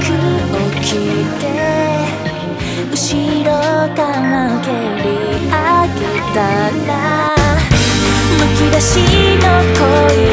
起きて後ろから蹴り上げたらむき出しの恋